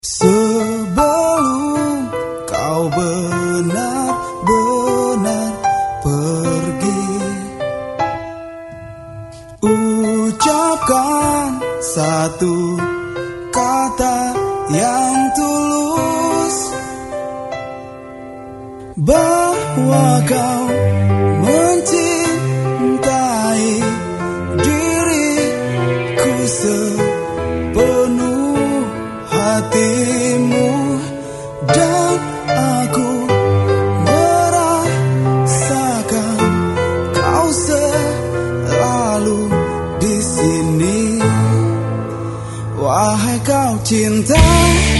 Sebelum kau benar-benar pergi. Ucapkan satu kata yang tulus. Bahwa kau mencintai diriku sepenuh 我还告天在。